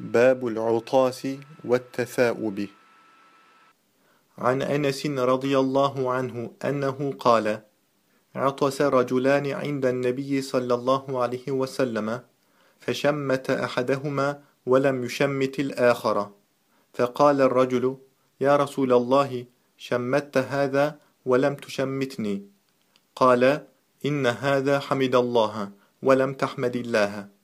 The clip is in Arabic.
باب العطاس والتثاؤب. عن أنس رضي الله عنه أنه قال عطس رجلان عند النبي صلى الله عليه وسلم فشمت أحدهما ولم يشمت الآخر. فقال الرجل يا رسول الله شمت هذا ولم تشمتني. قال إن هذا حمد الله ولم تحمد الله.